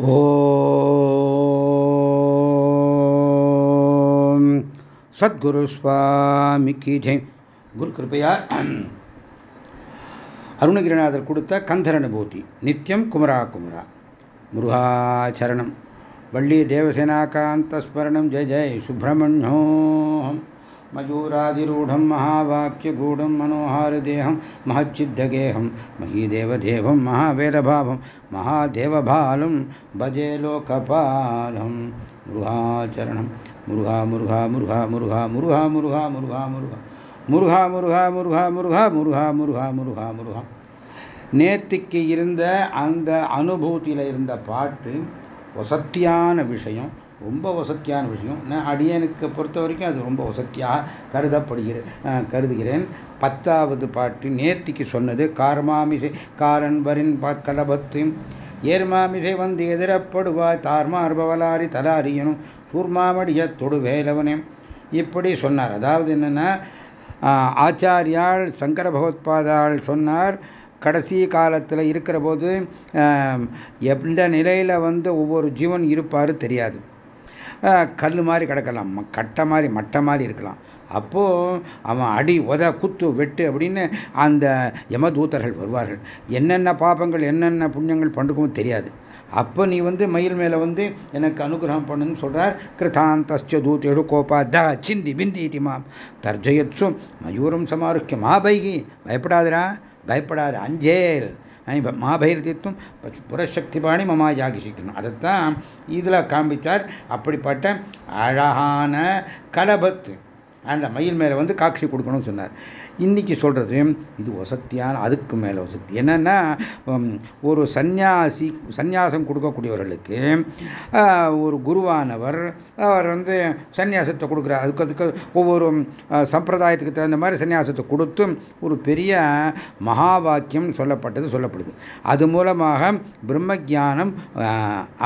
ஓம். சத்குரு சுவாமிக்கு ஜெய். குரு கிருப்பையா அருணகிரிநாதர் கொடுத்த கந்தர் அனுபூதி நித்தியம் குமரா. குமரா முருகாச்சரணம் வள்ளி தேவசேனாகாந்த ஸ்மரணம். ஜெய ஜெய் சுப்பிரமணியோம். मयूरादिरूढं महावाक्यगूढं मनोहारदेहं महच्चिद्धगेहं महीदेवदेवं महावेदभावं महादेवभालं भजे लोकपालं मुरुहाचरणं मुरुहा मुरुहा मुरुहा मुरुहा मुरुहा मुरुहा मुरुहा मुरुहा முருகா முருகா முருகா முருகா முருகா முருகா முருகா நேத்திக்கு இருந்த அந்த அனுபூதியில் இருந்த பாட்டு வசத்தியான விஷயம் ரொம்ப வசத்தியான விஷயம். நான் அடியனுக்கு பொறுத்த வரைக்கும் அது ரொம்ப வசத்தியாக கருதப்படுகிறேன் கருதுகிறேன். பத்தாவது பாட்டு நேர்த்திக்கு சொன்னது கார்மாமிசை காரன்பரின் கலபத்து ஏர்மாமிசை வந்து எதிரப்படுவாய் தார்மார்பவலாரி தலாரியனும் சூர்மாமடிய தொடு வேலவனே இப்படி சொன்னார். அதாவது என்னென்னா ஆச்சாரியால் சங்கர பகவத்பாதால் சொன்னார் கடைசி காலத்தில் இருக்கிற போது எந்த நிலையில் வந்து ஒவ்வொரு ஜீவன் இருப்பார் தெரியாது. கல் மாதிரி கிடக்கலாம். கட்டை மாதிரி மட்டை மாதிரி இருக்கலாம். அப்போது அவன் அடி உத குத்து வெட்டு அப்படின்னு அந்த யமதூத்தர்கள் வருவார்கள். என்னென்ன பாபங்கள் என்னென்ன புண்ணியங்கள் பண்ணுக்கும் தெரியாது. அப்போ நீ வந்து மயில் மேலே வந்து எனக்கு அனுகிரகம் பண்ணுன்னு சொல்கிறார் கிருதாந்தஸ்ய தூத்தேடு கோபா த சிந்தி பிந்தி திமாம் தர்ஜயத்சும் மயூரம் சமாருக்கிய பைகி பயப்படாதரா பயப்படாத. அஞ்சேல். மாபைரதித்துவம் புறசக்தி பாணி மமா யாகிசிக்கணும் அதைத்தான் இதில் காண்பித்தார் அப்படிப்பட்ட அழகான கலபத்து. அந்த மயில் மேலே வந்து காட்சி கொடுக்கணும்னு சொன்னார். இன்னைக்கு சொல்கிறது இது வசத்தியான அதுக்கு மேலே வசதி. என்னென்னா ஒரு சந்நியாசி சந்நியாசம் கொடுக்கக்கூடியவர்களுக்கு ஒரு குருவானவர் அவர் வந்து சந்நியாசத்தை கொடுக்குறார். அதுக்கு அதுக்கு ஒவ்வொரு சம்பிரதாயத்துக்கு தகுந்த மாதிரி சந்நியாசத்தை கொடுத்து ஒரு பெரிய மகா வாக்கியம் சொல்லப்பட்டது சொல்லப்படுது. அது மூலமாக பிரம்மஜானம்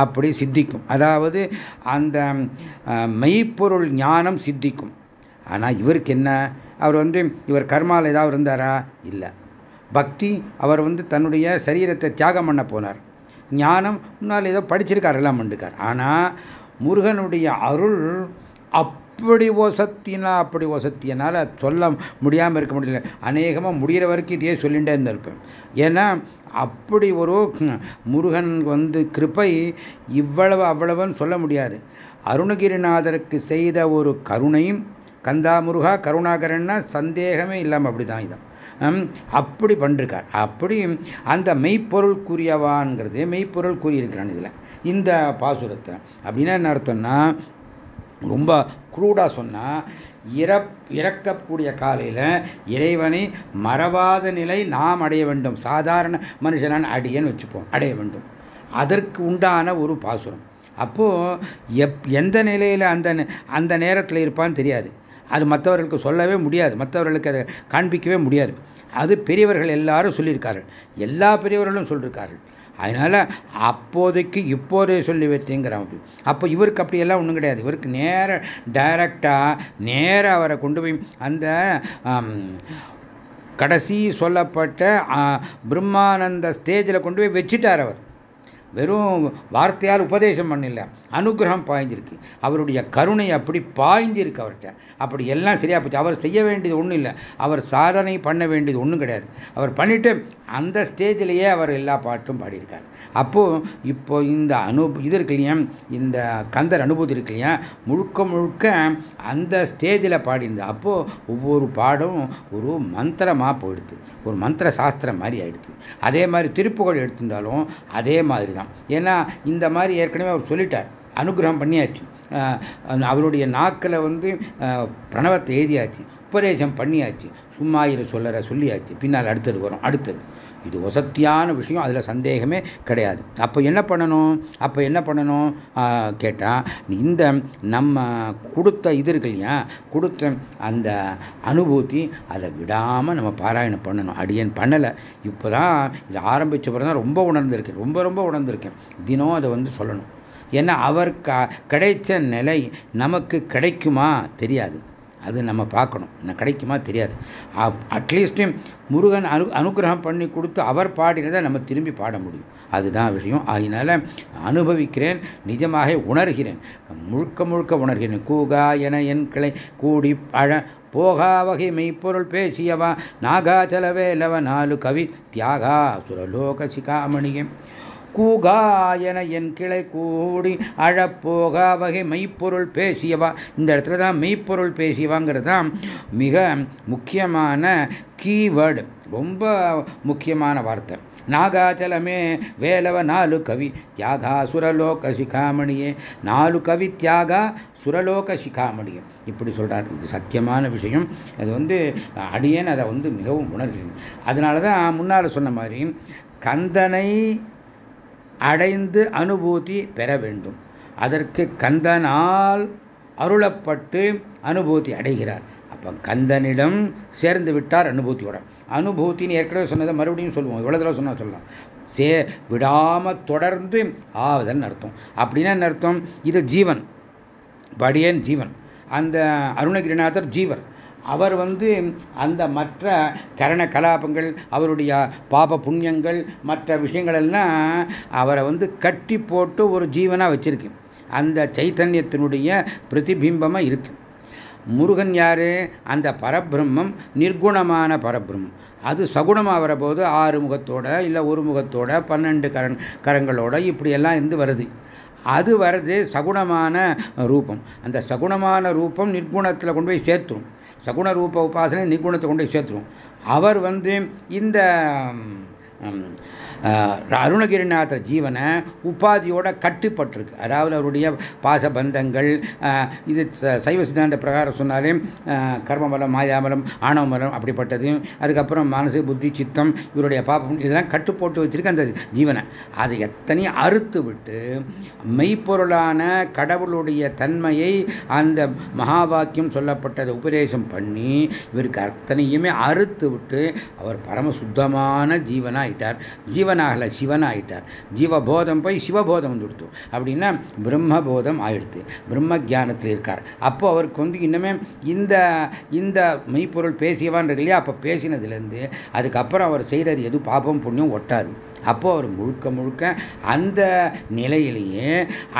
அப்படி சித்திக்கும். அதாவது அந்த மெய்ப்பொருள் ஞானம் சித்திக்கும். ஆனால் இவருக்கு என்ன? அவர் வந்து இவர் கர்மாவில் ஏதாவது இருந்தாரா? இல்லை. பக்தி அவர் வந்து தன்னுடைய சரீரத்தை தியாகம் பண்ண போனார். ஞானம் முன்னால் ஏதோ படிச்சிருக்கார் எல்லாம் பண்ணிருக்கார். ஆனால் முருகனுடைய அருள் அப்படி ஒசத்தினா அப்படி ஒசத்தியனால் சொல்ல முடியாமல் இருக்க முடியல. அநேகமாக முடிகிற வரைக்கும் இதையே சொல்லிகிட்டே இருந்திருப்பேன். ஏன்னா அப்படி ஒரு முருகன் வந்து கிருப்பை இவ்வளவு அவ்வளவுன்னு சொல்ல முடியாது. அருணகிரிநாதருக்கு செய்த ஒரு கருணையும் கந்தா முருகா கருணாகரன்னா சந்தேகமே இல்லாமல் அப்படி தான் இதான் அப்படி பண்ணிருக்கார். அப்படி அந்த மெய்ப்பொருள் கூறியவான்ங்கிறது மெய்ப்பொருள் கூறியிருக்கிறான் இதில். இந்த பாசுரத்தில். அப்படின்னா என்ன அர்த்தம்னா ரொம்ப குரூடாக சொன்னால் இறப் இறக்கக்கூடிய காலையில் இறைவனை மறவாத நிலை நாம் அடைய வேண்டும். சாதாரண மனுஷனான அடியன்னு வச்சுப்போம் அடைய வேண்டும். அதற்கு உண்டான ஒரு பாசுரம். அப்போது எப் எந்த நிலையில் அந்த அந்த நேரத்தில் இருப்பான்னு தெரியாது. அது மற்றவர்களுக்கு சொல்லவே முடியாது மற்றவர்களுக்கு அதை காண்பிக்கவே முடியாது. அது பெரியவர்கள் எல்லாரும் சொல்லியிருக்கார்கள். எல்லா பெரியவர்களும் சொல்லியிருக்கார்கள். அதனால் அப்போதைக்கு இப்போதே சொல்லி வைத்தேங்கிறான் அப்படி அப்போ இவருக்கு அப்படியெல்லாம் ஒன்றும் கிடையாது. இவருக்கு நேர டைரக்டாக நேர அவரை கொண்டு போய் அந்த கடைசி சொல்லப்பட்ட பிரம்மானந்த ஸ்டேஜில் கொண்டு போய் வச்சுட்டார் அவர். வெறும் வார்த்தையால் உபதேசம் பண்ணல அனுகிரகம் பாய்ஞ்சிருக்கு. அவருடைய கருணை அப்படி பாய்ஞ்சிருக்கு அவர்கிட்ட. அப்படி எல்லாம் சரியா போச்சு. அவர் செய்ய வேண்டியது ஒன்றும் இல்லை. அவர் சாதனை பண்ண வேண்டியது ஒன்றும் கிடையாது. அவர் பண்ணிட்டு அந்த ஸ்டேஜிலேயே அவர் எல்லா பாட்டும் பாடியிருக்கார். அப்போது இப்போ இந்த அனு இது இருக்கு இல்லையா இந்த கந்தர் அனுபூதி இருக்கு இல்லையா முழுக்க முழுக்க அந்த ஸ்டேஜில் பாடியிருந்தது அப்போது ஒவ்வொரு பாடும் ஒரு மந்திரமாக போயிடுது. ஒரு மந்திர சாஸ்திரம் மாதிரி ஆயிடுது. அதே மாதிரி திருப்புகழ் எடுத்திருந்தாலும் அதே மாதிரி தான் ஏன்னா இந்த மாதிரி ஏற்கனவே அவர் சொல்லிட்டார். அனுகிரகம் பண்ணியாச்சு. அவருடைய நாக்கில் வந்து பிரணவத்தை எழுதியாச்சு உபதேசம் பண்ணியாச்சு. சும்மா இரு சொல்லற சொல்லியாச்சு. பின்னால் அடுத்தது வரும். அடுத்தது. இது வசத்தியான விஷயம். அதில் சந்தேகமே கிடையாது. அப்போ என்ன பண்ணணும்? அப்போ என்ன பண்ணணும்? கேட்டால் இந்த நம்ம கொடுத்த இது இருக்கு இல்லையா? கொடுத்த அந்த அனுபூதி அதை விடாமல் நம்ம பாராயணம் பண்ணணும். அடியன் பண்ணலை. இப்போ தான் இது ஆரம்பித்த பிறகு தான் ரொம்ப உணர்ந்திருக்கேன். ரொம்ப ரொம்ப உணர்ந்திருக்கேன். தினம் அதை வந்து சொல்லணும். ஏன்னா அவர் க கிடைச்ச நிலை நமக்கு கிடைக்குமா? தெரியாது. அது நம்ம பார்க்கணும். என்ன கிடைக்குமா? தெரியாது. அட்லீஸ்ட்டும் முருகன் அனு அனுகிரகம் பண்ணி கொடுத்து அவர் பாடினதை நம்ம திரும்பி பாட முடியும். அதுதான் விஷயம். அதனால அனுபவிக்கிறேன் நிஜமாக உணர்கிறேன். முழுக்க முழுக்க உணர்கிறேன். கூகா என என் கிளை கூடி பழ போகா வகை மெய்ப்பொருள் பேசியவா நாகாச்சலவேலவ நாலு கவி தியாகா சுரலோக சிகாமணியம் கூகாயன என் கிளை கூடி அழப்போகா வகை மெய்ப்பொருள் பேசியவா. இந்த இடத்துல தான் மெய்ப்பொருள் பேசியவாங்கிறது தான் மிக முக்கியமான கீவேர்டு ரொம்ப முக்கியமான வார்த்தை. நாகாச்சலமே வேலவ நாலு கவி. தியாகா சுரலோக சிகாமணியே. நாலு கவி தியாகா சுரலோக சிகாமணி இப்படி சொல்கிறார் இது சத்தியமான விஷயம். அது வந்து அடியேன் அதை வந்து மிகவும் உணர்கிறேன். அதனால தான் முன்னால் சொன்ன மாதிரி கந்தனை அடைந்து அனுபூதி பெற வேண்டும். அதற்கு கந்தனால் அருளப்பட்டு அனுபூதி அடைகிறார். அப்போ கந்தனிடம் சேர்ந்து விட்டார் அனுபூதியோட. அனுபூத்தின்னு ஏற்கனவே சொன்னதை மறுபடியும் சொல்லுவோம். இவ்வளோ தடவை சொன்னால் சொல்லலாம். சே விடாமல் தொடர்ந்து ஆவதன் அர்த்தம். அப்படின்னா என்ன அர்த்தம்? இது ஜீவன். படியன் ஜீவன். அந்த அருணகிரிநாதர் ஜீவர். அவர் வந்து அந்த மற்ற கரண கலாபங்கள் அவருடைய பாப புண்ணியங்கள் மற்ற விஷயங்கள் எல்லாம் அவரை வந்து கட்டி போட்டு ஒரு ஜீவனாக வச்சிருக்கு. அந்த சைத்தன்யத்தினுடைய பிரதிபிம்பமாக இருக்கு. முருகன் யாரு? அந்த பரபிரம்மம் நிர்குணமான பரபிரம்மம். அது சகுணமாக வரபோது ஆறு முகத்தோட இல்லை ஒரு முகத்தோட பன்னெண்டு கரண் கரங்களோட இப்படியெல்லாம் இருந்து வருது. அது வர்றது சகுணமான ரூபம். அந்த சகுணமான ரூபம் நிர்குணத்தில் கொண்டு போய் சேர்த்துரும். சகுண ரூப உபாசனை நிகுணத்தை கொண்டு சேர்த்துருவோம் சேர்த்துரும். அவர் வந்து இந்த அருணகிரிநாத ஜீவனை உபாதியோட கட்டுப்பட்டிருக்கு. அதாவது அவருடைய பாசபந்தங்கள் இது சைவ சித்தாந்த பிரகாரம் சொன்னாலே கர்மபலம் மாயாமலம் ஆணவமலம் அப்படிப்பட்டது அதுக்கப்புறம் மனசு புத்தி சித்தம் இவருடைய பாப்பம் இதெல்லாம் கட்டுப்போட்டு வச்சிருக்கு அந்த ஜீவனை. அதை எத்தனையும் அறுத்து விட்டு மெய்ப்பொருளான கடவுளுடைய தன்மையை அந்த மகா வாக்கியம் சொல்லப்பட்டதை உபதேசம் பண்ணி இவருக்கு அத்தனையுமே அறுத்து விட்டு அவர் பரம சுத்தமான ஜீவனாயிட்டார் ஜீவனாகலை சிவன் ஆகிட்டார் ஜீவபோதம் போய் சிவபோதம் வந்துடுத்து அப்படின்னா பிரம்மபோதம் ஆயிடுத்து. பிரம்ம ஜானத்தில் இருக்கார். அப்போ அவருக்கு வந்து இன்னுமே இந்த இந்த மெய்ப்பொருள் பேசியவான்றது இல்லையா? அப்போ பேசினதுலேருந்து அதுக்கப்புறம் அவர் செய்கிறது எது? பாப்பம் புண்ணியம் ஒட்டாது. அப்போ அவர் முழுக்க முழுக்க அந்த நிலையிலேயே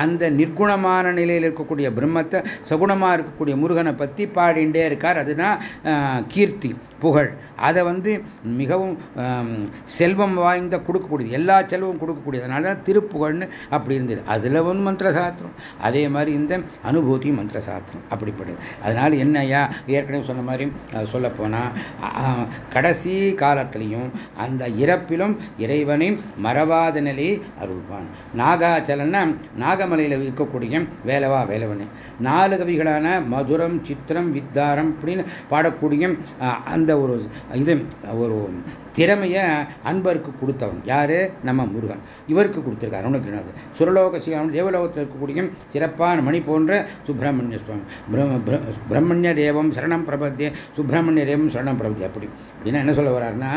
அந்த நிர்குணமான நிலையில் இருக்கக்கூடிய பிரம்மத்தை சகுணமாக இருக்கக்கூடிய முருகனை பற்றி பாடிண்டே இருக்கார். அதுதான் கீர்த்தி புகழ். அதை வந்து மிகவும் செல்வம் வாய்ந்த கொடுக்கக்கூடியது எல்லா செல்வம் கொடுக்கக்கூடியது. அதனால தான் திருப்புகழ்னு அப்படி இருந்தது. அதில் வந்து மந்திர சாஸ்திரம் அதே மாதிரி இந்த அனுபூதி மந்திர சாத்திரம் அப்படிப்படுது அதனால் என்னையா ஏற்கனவே சொன்ன மாதிரி சொல்லப்போனால் கடைசி காலத்திலையும் அந்த இறப்பிலும் இறைவனை மறவாத நிலையை அருள்வான். நாகாச்சலன்னா நாகமலையில் இருக்கக்கூடிய வேலவா வேலவனே. நாலு கவிகளான மதுரம் சித்திரம் வித்தாரம் அப்படின்னு பாடக்கூடிய அந்த ஒரு இது ஒரு திறமையை அன்பருக்கு கொடுத்தவன். யாரு? நம்ம முருகன். இவருக்கு கொடுத்துருக்கார் அருணகிரிநாதர். சுரலோக சிவன் தேவலோகத்தில் இருக்கக்கூடிய சிறப்பான மணி போன்ற சுப்பிரமணிய சுவாமி. பிரம்மண்ய தேவம் சரணம் பிரபத்திய சுப்பிரமணிய தேவம் சரணம் பிரபத்தி அப்படி. அப்படின்னா என்ன சொல்ல வர்றாருன்னா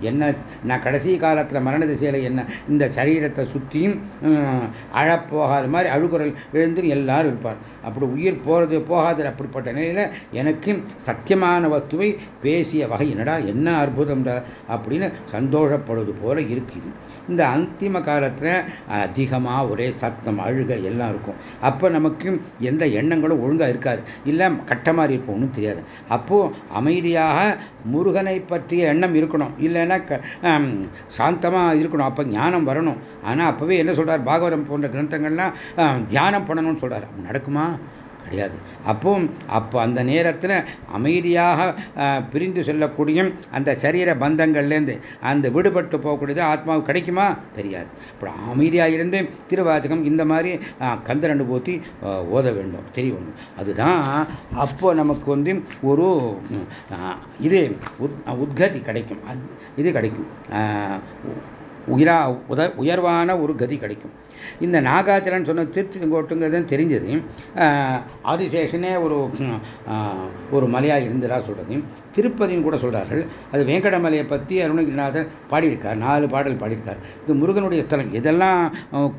என்ன நான் கடைசி காலத்தில் மரணத்தை சேலை என்ன? இந்த சரீரத்தை சுற்றியும் அழப்போகாத மாதிரி அழுகுரல் எழுந்து எல்லாரும் இருப்பார். அப்படி உயிர் போகிறது போகாது அப்படிப்பட்ட நிலையில் எனக்கு சத்தியமான வஸ்துவை பேசிய வகை என்னடா என்ன அற்புதம் அப்படின்னு சந்தோஷப்படுவது போல இருக்குது. இந்த அந்திம காலத்தில் அதிகமாக ஒரே சத்தம் அழுக எல்லாம் இருக்கும். அப்போ நமக்கு எந்த எண்ணங்களும் ஒழுங்காக இருக்காது. இல்லை கட்ட மாதிரி இருப்போம் தெரியாது. அப்போது அமைதியாக முருகனை பற்றிய எண்ணம் இருக்கணும். இல்லைன்னா சாந்தமாக இருக்கணும். அப்போ ஞானம் வரணும். ஆனால் அப்போவே என்ன சொல்கிறார் பாகவதம் போன்ற கிரந்தங்கள்லாம் தியானம் பண்ணணும்னு சொல்கிறார் நடக்குமா? கிடையாது. அப்போ அப்போ அந்த நேரத்தில் அமைதியாக பிரிந்து செல்லக்கூடிய அந்த சரீர பந்தங்கள்லேருந்து அந்த விடுபட்டு போகக்கூடியது ஆத்மாவுக்கு கிடைக்குமா? தெரியாது. அப்புறம் அமைதியாக இருந்து திருவாதகம் இந்த மாதிரி கந்தர் அனுபூத்தி ஓத வேண்டும். தெரியணும் அதுதான் அப்போ நமக்கு வந்து ஒரு இது உத்கதி கிடைக்கும். இது கிடைக்கும். உயிரா உத உயர்வான ஒரு கதி கிடைக்கும். இந்த நாகாச்சலன் சொன்ன திருச்செங்கோட்டுங்கிறது தெரிஞ்சது. ஆதிசேஷனே ஒரு ஒரு மலையாக இருந்ததா சொல்கிறது திருப்பதியும் கூட சொல்கிறார்கள் அது வேங்கடமலையை பற்றி அருணகிரிநாதர் பாடியிருக்கார். நாலு பாடல் பாடியிருக்கார். இது முருகனுடைய ஸ்தலம். எதெல்லாம்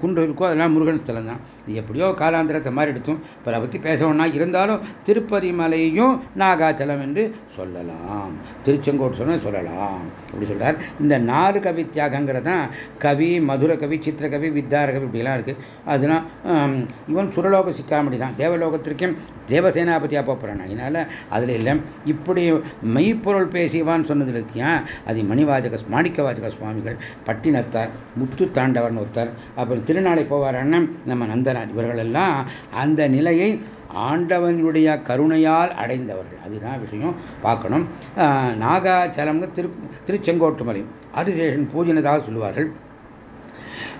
குன்று இருக்கோ அதெல்லாம் முருகன் ஸ்தலம் தான். எப்படியோ காலாந்திரத்தை மாதிரி எடுத்தும் இப்போ அதை பற்றி பேசணும்னா இருந்தாலும் திருப்பதி மலையையும் நாகாச்சலம் என்று சொல்லலாம். திருச்செங்கோட்டு சொன்ன சொல்லலாம். அப்படி சொல்கிறார் இந்த நாலு கவி தியாகங்கிறது தான் கவி மதுர கவி சித்திரகவி வித்தார கவி இப்படிலாம் இருக்குது அதனால் இவன் சுரலோக சிக்காமடி தான். தேவலோகத்திற்கும் தேவசேனாபதியாக போகிறான் அதனால் அதில் இல்லை. இப்படி மெய்ப்பொருள் பேசியவான்னு சொன்னதில் இருக்கியா அது மணிவாஜக மாணிக்கவாஜக சுவாமிகள் பட்டினத்தார் முத்து தாண்டவர்னு ஒருத்தர் அப்புறம் திருநாளை போவார் அண்ணன் நம்ம நந்தனார் இவர்கள் எல்லாம் அந்த நிலையை ஆண்டவனுடைய கருணையால் அடைந்தவர்கள். அதுதான் விஷயம். பார்க்கணும். நாகாச்சலம்னு திரு திருச்செங்கோட்டுமலை. ஆதிசேஷன் பூஜினதாக சொல்லுவார்கள்.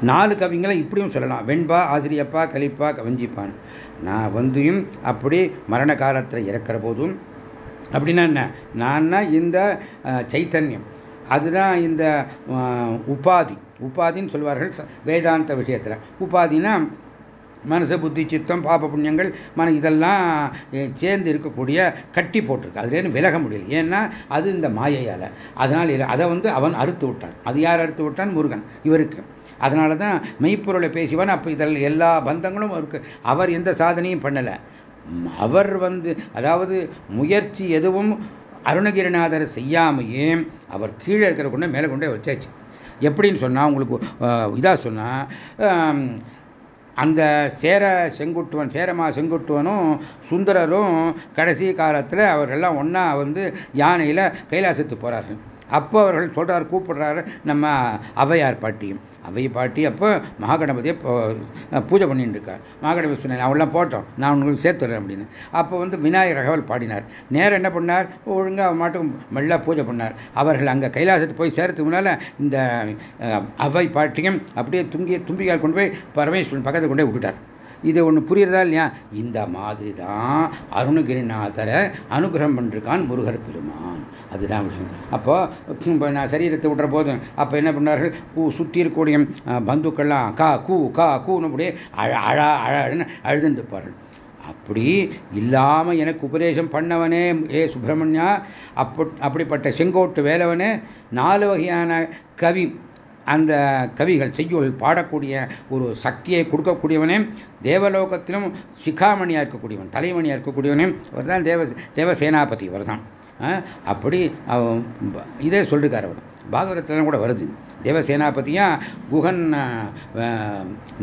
நாலு கவிங்களை இப்படியும் சொல்லலாம். வெண்பா ஆசிரியப்பா கலிப்பா கவிஞ்சிப்பான் நான் வந்தும் அப்படி மரண காலத்தில் இறக்கிற போதும் அப்படின்னா என்ன? நான் இந்த சைத்தன்யம். அதுதான் இந்த உபாதி. உபாதின்னு சொல்வார்கள் வேதாந்த விஷயத்தில். உபாதினா மனசு புத்தி சித்தம் பாப புண்ணியங்கள் மன இதெல்லாம் சேர்ந்து இருக்கக்கூடிய கட்டி போட்டிருக்கு. அதுலேருந்து விலக முடியல. ஏன்னா அது இந்த மாயையால். அதனால் அதை வந்து அவன் அறுத்து விட்டான். அது யார் அறுத்து விட்டான்? முருகன். இவருக்கு. அதனால தான் மெய்ப்பொருளை பேசிவான் அப்போ இதில் எல்லா பந்தங்களும் இருக்கு. அவர் எந்த சாதனையும் பண்ணலை. அவர் வந்து அதாவது முயற்சி எதுவும் அருணகிரிநாதர் செய்யாமையே அவர் கீழே இருக்கிற கொண்டு மேலே கொண்டே வச்சாச்சு. எப்படின்னு சொன்னால் உங்களுக்கு இதாக சொன்னால் அந்த சேர செங்குட்டுவன் சேரமா செங்குட்டுவனும் சுந்தரரும் கடைசி காலத்தில் அவரெல்லாம் ஒன்றா வந்து யானையில் கைலாசத்துக்கு போகிறார்கள் அப்போ அவர்கள் சொல்கிறார் கூப்பிடுறாரு நம்ம அவையார் பாட்டியும். அவை பாட்டி அப்போ மகாகணபதியை பூஜை பண்ணிட்டு இருக்கார். மகாகணபதி சொன்னார் அவெல்லாம் போட்டோம். நான் உங்களுக்கு சேர்த்துறேன் அப்படின்னு. அப்போ வந்து விநாயகர் ரகவல் பாடினார். நேரம் என்ன பண்ணார்? ஒழுங்காக மாட்டும் மெல்ல பூஜை பண்ணார். அவர்கள் அங்கே கைலாசத்துக்கு போய் சேர்த்துக்கு முன்னால் இந்த அவை பாட்டியும் அப்படியே துங்கி தும்பிகால் கொண்டு போய் பரமேஸ்வரன் பக்கத்தில் கொண்டு போய் விட்டுட்டார். இது ஒன்று புரியுறதா இல்லையா? இந்த மாதிரி தான் அருணகிரிநாதரை அனுகிரகம் பண்ணிருக்கான் முருகர் பெருமான். அதுதான் விஷயம். அப்போ இப்போ நான் சரீரத்தை விடுற போதும் அப்போ என்ன பண்ணார்கள் கூ சுற்றி இருக்கக்கூடிய பந்துக்கள்லாம் கா கூ கா கூன்னு அப்படியே அழ அழ அழன்னு அழுதுன்னு இருப்பார்கள் அப்படி இல்லாமல் எனக்கு உபதேசம் பண்ணவனே ஏ சுப்பிரமணியா அப்ப அப்படிப்பட்ட செங்கோட்டு வேலவனே நாலு வகையான கவி அந்த கவிகள் செய்யுள் பாடக்கூடிய ஒரு சக்தியை கொடுக்கக்கூடியவனே தேவலோகத்திலும் சிகாமணியாக இருக்கக்கூடியவன் தலைமணியாக இருக்கக்கூடியவனே அவர் தான் தேவ தேவசேனாபதி அவர் தான் அப்படி இதே சொல்லிருக்கார் அவர். பாகவதத்தில் கூட வருது. தேவசேனாபதியாக குகன்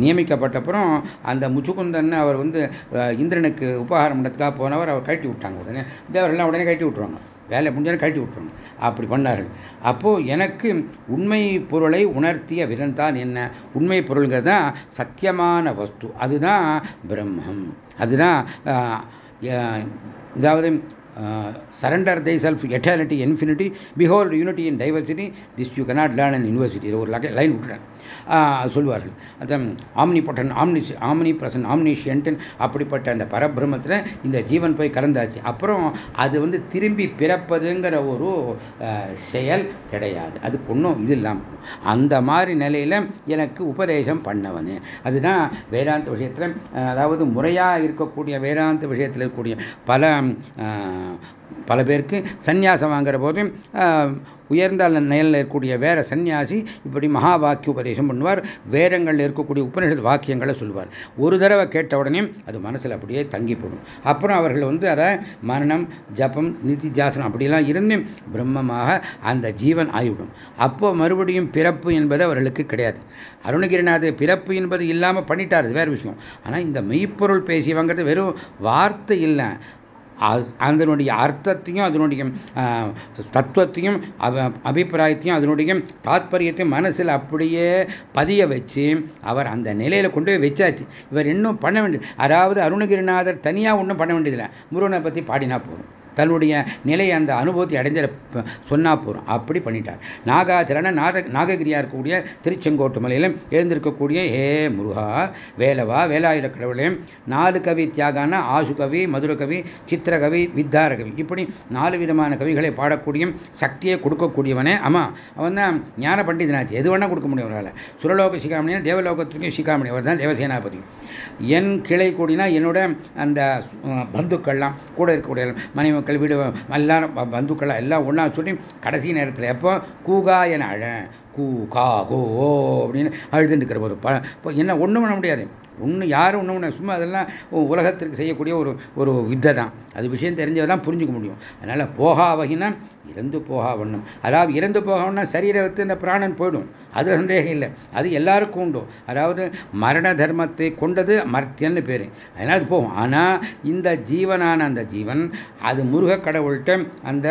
நியமிக்கப்பட்டப்புறம் அந்த முச்சுக்குந்தன் அவர் வந்து இந்திரனுக்கு உபகாரம் பண்ணதுக்காக போனவர் அவர் கட்டி விட்டாங்க உடனே. தேவரெல்லாம் உடனே கழட்டி விட்டுருவாங்க. வேலை முடிஞ்சாலும் கழட்டி விட்டுருவாங்க அப்படி பண்ணார்கள். அப்போது எனக்கு உண்மை பொருளை உணர்த்திய விதம் தான் என்ன? உண்மை பொருள்கிறது தான் சத்தியமான வஸ்து. அதுதான் பிரம்மம். அதுதான் அதாவது surrender thy self totality infinity behold unity in diversity this you cannot learn in university ஒரு லைன் விட்டுறேன் சொல்லுவார்கள் அதான் omnipotent omni omnipresent omniscient அப்படிப்பட்ட அந்த பரபிரமத்தில் இந்த ஜீவன் போய் கலந்தாச்சு. அப்புறம் அது வந்து திரும்பி பிறப்பதுங்கிற ஒரு செயல் கிடையாது. அதுக்கு ஒன்றும் இது இல்லாமல் அந்த மாதிரி நிலையில் எனக்கு உபதேசம் பண்ணவனு. அதுதான் வேதாந்த விஷயத்தில் அதாவது முறையாக இருக்கக்கூடிய வேதாந்த விஷயத்தில் இருக்கக்கூடிய பல பல பேருக்கு சந்நியாசம் வாங்குற போதும் உயர்ந்த நிலையில் இருக்கக்கூடிய வேற சன்னியாசி இப்படி மகா வாக்கிய உபதேசம் பண்ணுவார். வேதங்களில் இருக்கக்கூடிய உபநிஷத் வாக்கியங்களை சொல்லுவார். ஒரு தடவை கேட்ட உடனே அது மனசில் அப்படியே தங்கி போடும். அப்புறம் அவர்கள் வந்து அதை மரணம் ஜபம் நிதி தியாசனம் அப்படிலாம் இருந்து பிரம்மமாக அந்த ஜீவன் ஆகிவிடும். அப்போ மறுபடியும் பிறப்பு என்பது அவர்களுக்கு கிடையாது. அருணகிரிநாத பிறப்பு என்பது இல்லாமல் பண்ணிட்டார் வேறு விஷயம். ஆனால் இந்த மெய்ப்பொருள் பேசியவங்கிறது வெறும் வார்த்தை இல்லை. அதனுடைய அர்த்தத்தையும் அதனுடைய தத்துவத்தையும் அபிப்பிராயத்தையும் அதனுடைய தாத்பரியத்தையும் மனசில் அப்படியே பதிய வச்சு அவர் அந்த நிலையில் கொண்டு போய் வச்சாச்சு. இவர் இன்னும் பண்ண வேண்டியது அதாவது அருணகிரிநாதர் தனியாக ஒன்றும் பண்ண வேண்டியதில்லை. முருகனை பற்றி பாடினா போதும். தன்னுடைய நிலையை அந்த அனுபவத்தை அடைஞ்ச சொன்னா போகிறோம் அப்படி பண்ணிட்டார். நாகாச்சரண நாக நாககிரியா இருக்கக்கூடிய திருச்செங்கோட்டு மலையிலும் எழுந்திருக்கக்கூடிய ஹே முருகா வேலவா வேலாயுத கடவுளே நாலு கவி தியாகான ஆசு கவி மதுர கவி சித்திரகவி வித்தார கவி. இப்படி நாலு விதமான கவிகளை பாடக்கூடிய சக்தியை கொடுக்கக்கூடியவனே ஆமா அவன் தான் ஞான பண்டிதனாச்சு. எது வேணா கொடுக்க முடியும் அவரால். சுரலோக சிகாமணியா தேவலோகத்திற்கும் சிகாமணி. அவர் தான் தேவசேனாபதி. என் கிளை கூடினா என்னோட அந்த பந்துக்கள்லாம் கூட இருக்கக்கூடிய மனைவி மக்கள் வீடு எல்லாரும் பந்துக்கள் எல்லாம் ஒன்றா சொல்லி கடைசி நேரத்தில் எப்போ? கூகா என அழ கூ கா கோ ஓ அப்படின்னு அழுதுன்னு இருக்கிற ஒரு ப இப்போ என்ன ஒன்றும் பண்ண முடியாது. ஒன்று யாரும் ஒன்றும் ஒன்று சும்மா அதெல்லாம் உலகத்திற்கு செய்யக்கூடிய ஒரு ஒரு வித்தை தான் அது விஷயம் தெரிஞ்சதான் புரிஞ்சுக்க முடியும். அதனால் போகா வகினா இறந்து போகா வண்ணம். அதாவது இறந்து போகணும்னா சரீரத்தை இந்த பிராணன் போயிடும். அது சந்தேகம் இல்லை. அது எல்லாருக்கும் உண்டு. அதாவது மரண தர்மத்தை கொண்டது மர்த்தியன்னு பேர். அதனால் அது போகும். ஆனால் இந்த ஜீவனான அந்த ஜீவன் அது முருக கடவுள்கிட்ட அந்த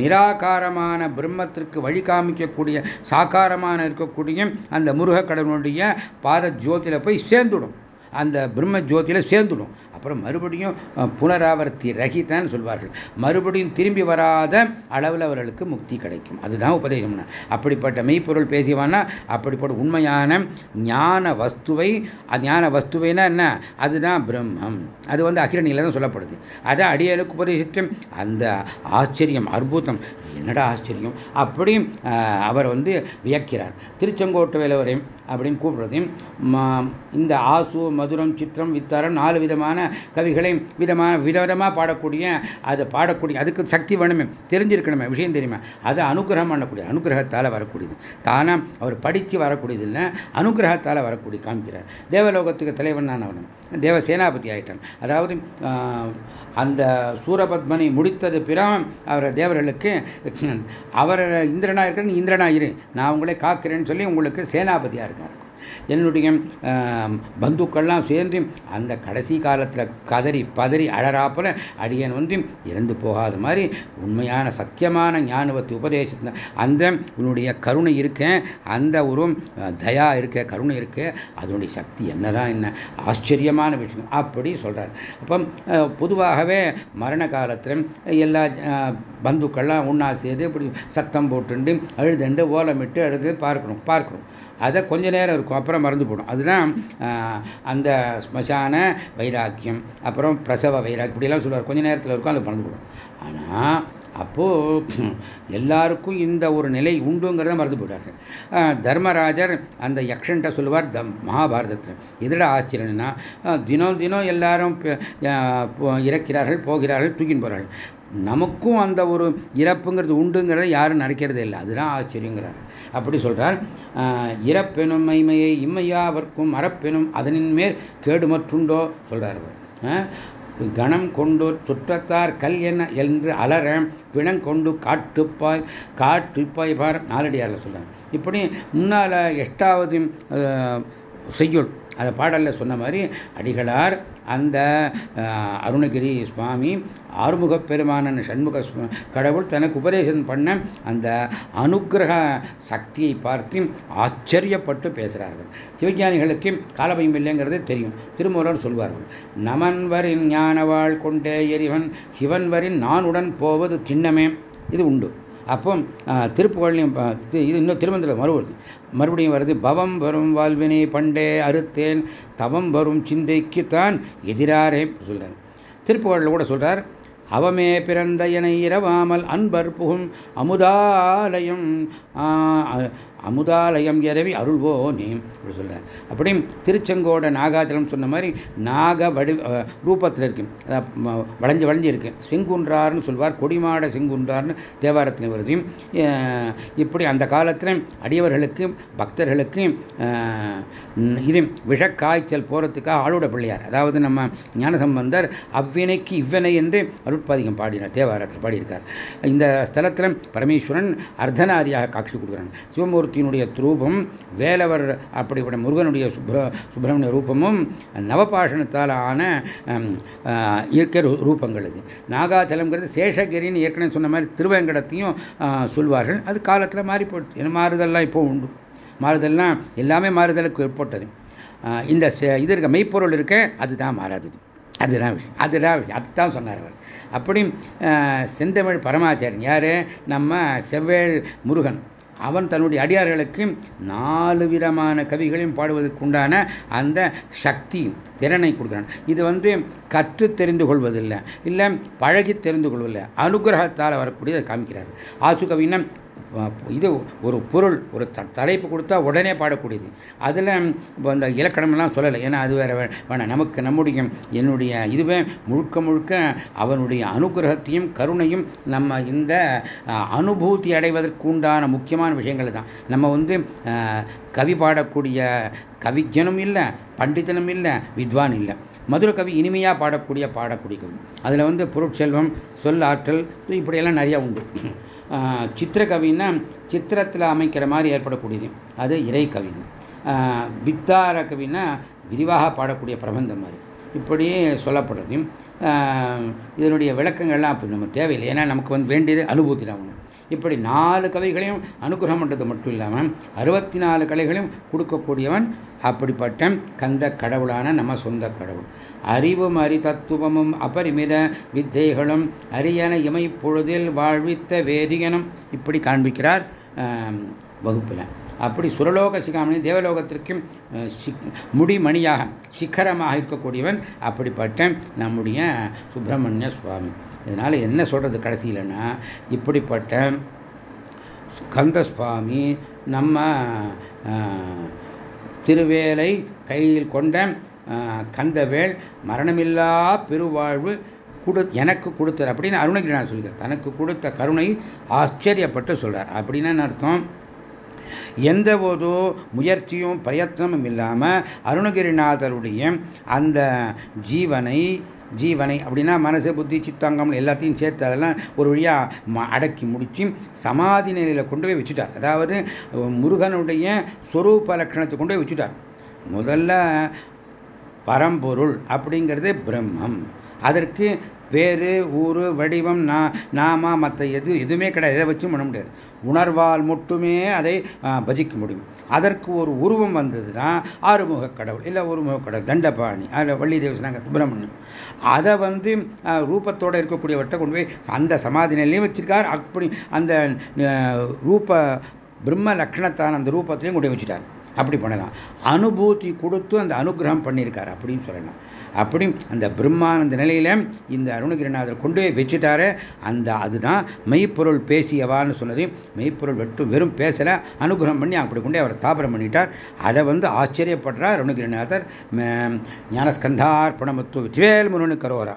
நிராகாரமான பிரம்மத்திற்கு வழி காமிக்கக்கூடிய சாக்காரமான இருக்கக்கூடிய அந்த முருக கடவுளுடைய பாத ஜோதியில் போய் சேர்ந்துடும். அந்த பிரம்ம ஜோதியில் சேர்ந்துடும். அப்புறம் மறுபடியும் புனராவர்த்தி ரகிதான்னு சொல்வார்கள். மறுபடியும் திரும்பி வராத அளவில் அவர்களுக்கு முக்தி கிடைக்கும். அதுதான் உபதேசம்னா அப்படிப்பட்ட மெய்ப்பொருள் பேசியவானா அப்படிப்பட்ட உண்மையான ஞான வஸ்துவை ஞான வஸ்துவைனா என்ன? அதுதான் பிரம்மம். அது வந்து அகிரணியில் தான் சொல்லப்படுது. அதை அடியனுக்கு உபதேசித்து அந்த ஆச்சரியம் அற்புதம் என்னடா ஆச்சரியம்? அப்படி அவர் வந்து வியக்கிறார். திருச்செங்கோட்டு வேலவரையும் அப்படின்னு கூப்பிடுறதையும் இந்த ஆசு மதுரம் சித்திரம் வித்தாரம் நாலு விதமான கவிகளை விதமான விதவிதமாக பாடக்கூடிய அதை பாடக்கூடிய அதுக்கு சக்தி வேணுமே தெரிஞ்சிருக்கணுமே விஷயம் தெரியுமா? அதை அனுகிரகம் பண்ணக்கூடிய அனுகிரகத்தால் வரக்கூடியது. தானாக அவர் படித்து வரக்கூடியது இல்லை அனுகிரகத்தால் வரக்கூடிய காமிக்கிறார் தேவலோகத்துக்கு தலைவனான அவன். தேவ சேனாபதி ஆயிட்டான். அதாவது அந்த சூரபத்மனை முடித்தது பிறம் அவர் தேவர்களுக்கு அவர் இந்திரனா இருக்கிற இந்திரனா இரு நான் உங்களை காக்கிறேன்னு சொல்லி உங்களுக்கு சேனாபதியாக இருக்கார். என்னுடைய பந்துக்கள்லாம் சேர்ந்து அந்த கடைசி காலத்தில் கதறி பதறி அழறாப்புல அடியன் வந்து இறந்து போகாத மாதிரி உண்மையான சத்தியமான ஞானவத்தை உபதேசத்தை அந்த உன்னுடைய கருணை இருக்க அந்த ஒரு தயா இருக்க கருணை இருக்க அதனுடைய சக்தி என்னதான் என்ன? ஆச்சரியமான விஷயம். அப்படி சொல்கிறார் அப்போ பொதுவாகவே மரண காலத்தில் எல்லா பந்துக்கள்லாம் ஒன்றா சேர்ந்து இப்படி சத்தம் போட்டுண்டு அழுதுண்டு ஓலமிட்டு அழுது பார்க்கணும் பார்க்கணும். அதை கொஞ்ச நேரம் இருக்கும். அப்புறம் மறந்து போடும். அதுதான் அந்த ஸ்மசான வைராக்கியம். அப்புறம் பிரசவ வைராக்கியம். இப்படிலாம் சொல்லுவார். கொஞ்ச நேரத்தில் இருக்கும் அது மறந்து போடும். ஆனால் அப்போது எல்லாருக்கும் இந்த ஒரு நிலை உண்டுங்கிறத மறந்து போயிட்டார்கள் தர்மராஜர் அந்த யக்ஷன்ட்ட சொல்லுவார் த மகாபாரதத்தில். எதிர ஆச்சரியம்னா தினம் தினம் எல்லாரும் இறக்கிறார்கள் போகிறார்கள் தூக்கின்னு போகிறார்கள் நமக்கும் அந்த ஒரு இறப்புங்கிறது உண்டுங்கிறத யாரும் நினைக்கிறதே இல்லை. அதுதான் ஆச்சரியங்கிறார். அப்படி சொல்றார். இறப்பெனும் மைமையை இம்மையாவர்க்கும் மரப்பெனும் அதனின் மேல் கேடுமற்றுண்டோ சொல்றார் அவர். கணம் கொண்டு சுற்றத்தார் கல் என்ன என்று அலற பிணம் கொண்டு காட்டுப்பாய் காட்டுப்பாய் பார் நாலடியாரில் சொல்றாங்க இப்படி முன்னால் எட்டாவது செய்யுள் அதை பாடலில் சொன்ன மாதிரி அடிகளார் அந்த அருணகிரி சுவாமி ஆறுமுக பெருமானன் சண்முக கடவுள் தனக்கு உபதேசம் பண்ண அந்த அனுகிரக சக்தியை பார்த்து ஆச்சரியப்பட்டு பேசுகிறார்கள் சிவஞானிகளுக்கு காலபயம் இல்லைங்கிறது தெரியும். திருமூலர் சொல்வார்கள் நமன்வரின் ஞானவாள் கொண்டே எரிவன் சிவன்வரின் நானுடன் போவது திண்ணமே. இது உண்டு. அப்போ திருப்புகழ்லையும் இது இன்னும் திருமந்திரம் மறுபடி மறுபடியும் வருது பவம் வரும் வாழ்வினை பண்டே அறுத்தேன் தவம் வரும் சிந்தைக்கு தான் எதிராரே சொல்றார் திருப்புகழில் கூட சொல்றார் அவமே பிறந்த என இரவாமல் அன்பர் புகும் அமுதாலயம் அமுதாலயம் எறவி அருள்வோ நீ அப்படி சொல்கிறேன் அப்படியும் திருச்செங்கோட நாகாச்சலம் சொன்ன மாதிரி நாக வடி ரூபத்தில் இருக்கு. வளைஞ்சு வளைஞ்சு இருக்கு. செங்குன்றார்னு சொல்வார். கொடிமாட செங்குன்றார்னு தேவாரத்தில் வருது. இப்படி அந்த காலத்தில் அடியவர்களுக்கு பக்தர்களுக்கு இது விஷக்காய்ச்சல் போகிறதுக்காக ஆளுட பிள்ளையார். அதாவது நம்ம ஞானசம்பந்தர் அவ்வினைக்கு இவ்வினை என்று அருட்பாதிகம் பாடினார். தேவாரத்தில் பாடியிருக்கார். இந்த ஸ்தலத்தில் பரமேஸ்வரன் அர்த்தநாரியாக காட்சி கொடுக்குறாங்க மூர்த்தியினுடைய துரூபம் வேலவர் அப்படிப்பட்ட முருகனுடைய சுப்ர சுப்பிரமணிய ரூபமும் நவபாஷணத்தால் ஆன இயற்கை ரூபங்கள் இது. நாகாச்சலம்ங்கிறது சேஷகிரின்னு ஏற்கனவே சொன்ன மாதிரி திருவேங்கடத்தையும் சொல்வார்கள். அது காலத்தில் மாறி போட்டு மாறுதல்லாம் இப்போ உண்டு. மாறுதல்லாம் எல்லாமே மாறுதலுக்கு ஏற்பட்டது. இந்த இது இருக்க மெய்ப்பொருள் இருக்க அதுதான் மாறாதது. அதுதான் விஷயம். அதுதான் விஷயம். அதுதான் சொன்னார் அவர். அப்படி செந்தமிழ் பரமாச்சாரியன். யார்? நம்ம செவ்வேள் முருகன். அவன் தன்னுடைய அடியார்களுக்கு நாலு விதமான கவிகளையும் பாடுவதற்குண்டான அந்த சக்தி திறனை கொடுக்குறான். இது வந்து கற்று தெரிந்து கொள்வதில்லை. இல்லை பழகி தெரிந்து கொள்வதில்லை. அனுகிரகத்தால் வரக்கூடியதை காமிக்கிறார். ஆசு கவினா இது ஒரு பொருள் ஒரு தலைப்பு கொடுத்தா உடனே பாடக்கூடியது. அதில் அந்த இலக்கணம்லாம் சொல்லலை. ஏன்னா அது வேற வேணாம். நமக்கு நம்முடைய என்னுடைய இதுவே முழுக்க முழுக்க அவனுடைய அனுகிரகத்தையும் கருணையும் நம்ம இந்த அனுபூதி அடைவதற்கு உண்டான முக்கியமான விஷயங்கள் தான். நம்ம வந்து கவி பாடக்கூடிய கவிஜனும் இல்லை பண்டிதனும் இல்லை வித்வான் இல்லை. மதுர கவி இனிமையாக பாடக்கூடிய பாடக்கூடிய கவி அதில் வந்து பொருட்செல்வம் சொல் ஆற்றல் இப்படியெல்லாம் நிறையா உண்டு. சித்திரகவின்னா சித்திரத்தில் அமைக்கிற மாதிரி ஏற்படக்கூடியது. அது இறை வித்தார கவின்னா விரிவாக பாடக்கூடிய பிரபந்தம் மாதிரி இப்படியே சொல்லப்படுறது. இதனுடைய விளக்கங்கள்லாம் அப்போ நம்ம தேவையில்லை. ஏன்னா நமக்கு வந்து வேண்டியது அனுபூதி தான் இப்படி நாலு கவிகளையும் அனுகிரகம் பண்ணுறது மட்டும் இல்லாமல் அறுபத்தி நாலு கலைகளையும் கொடுக்கக்கூடியவன் அப்படிப்பட்ட கந்த கடவுளான நம்ம சொந்த கடவுள். அறிவும் அறிதத்துவமும் அபரிமித வித்தைகளும் அரியன இமை பொழுதில் வாழ்வித்த வேதியனும் இப்படி காண்பிக்கிறார் வகுப்பில். அப்படி சுரலோக சிகாமணி தேவலோகத்திற்கும் முடிமணியாக சிக்கரமாக இருக்கக்கூடியவன் அப்படிப்பட்ட நம்முடைய சுப்பிரமணிய சுவாமி. இதனால் என்ன சொல்கிறது கடைசியிலன்னா இப்படிப்பட்ட கந்த சுவாமி நம்ம திருவேலை கையில் கொண்ட கந்தவேள் மரணமில்லா பெருவாழ்வு கொடு எனக்கு கொடுத்தார் அப்படின்னு அருணகிரிநாதர் சொல்கிறார். தனக்கு கொடுத்த கருணை ஆச்சரியப்பட்டு சொல்றார். அப்படின்னு அர்த்தம்? எந்த ஒரு முயற்சியும் பிரயத்னமும் இல்லாமல் அருணகிரிநாதருடைய அந்த ஜீவனை ஜீவனை அப்படின்னா மனசு புத்தி சித்தாங்கம் எல்லாத்தையும் சேர்த்து அதெல்லாம் ஒரு வழியாக அடக்கி முடித்து சமாதி நிலையில் கொண்டு போய் வச்சுட்டார். அதாவது முருகனுடைய சொரூப லட்சணத்தை கொண்டு போய் வச்சுட்டார். முதல்ல பரம்பொருள் அப்படிங்கிறது பிரம்மம். அதற்கு பேரு ஊரு வடிவம் நா நாமா மற்ற எது எதுவுமே கிடையாது. எதை வச்சும் பண்ண முடியாது. உணர்வால் மட்டுமே அதை பஜிக்க முடியும். அதற்கு ஒரு உருவம் வந்தது தான் ஆறுமுக கடவுள் இல்லை ஒருமுக கடவுள் தண்டபாணி அதில் வள்ளி தேவசனாங்க சுப்பிரமணியம். அதை வந்து ரூபத்தோடு இருக்கக்கூடியவற்றை கொண்டு போய் அந்த சமாதி நிலையும் வச்சிருக்கார். அப்படி அந்த ரூப பிரம்ம லக்ஷணத்தான அந்த ரூபத்திலையும் கொண்டு வச்சுட்டார். அப்படி பண்ணலாம். அனுபூதி கொடுத்து அந்த அனுகிரகம் பண்ணியிருக்காரு அப்படின்னு சொல்லலாம். அப்படி அந்த பிரம்மானந்த நிலையில இந்த அருணகிரிநாதர் கொண்டு போய் வச்சுட்டாரு. அந்த அதுதான் மெய்ப்பொருள் பேசியவான்னு சொன்னது. மெய்ப்பொருள் வெட்டு வெறும் பேசல அனுகிரகம் பண்ணி அப்படி கொண்டு அவர் தாபரம் பண்ணிட்டார். அதை வந்து ஆச்சரியப்படுறார் அருணகிரிநாதர். ஞானஸ்கந்தார் பணமத்து வெற்றிவேல் முருகனு கரோரா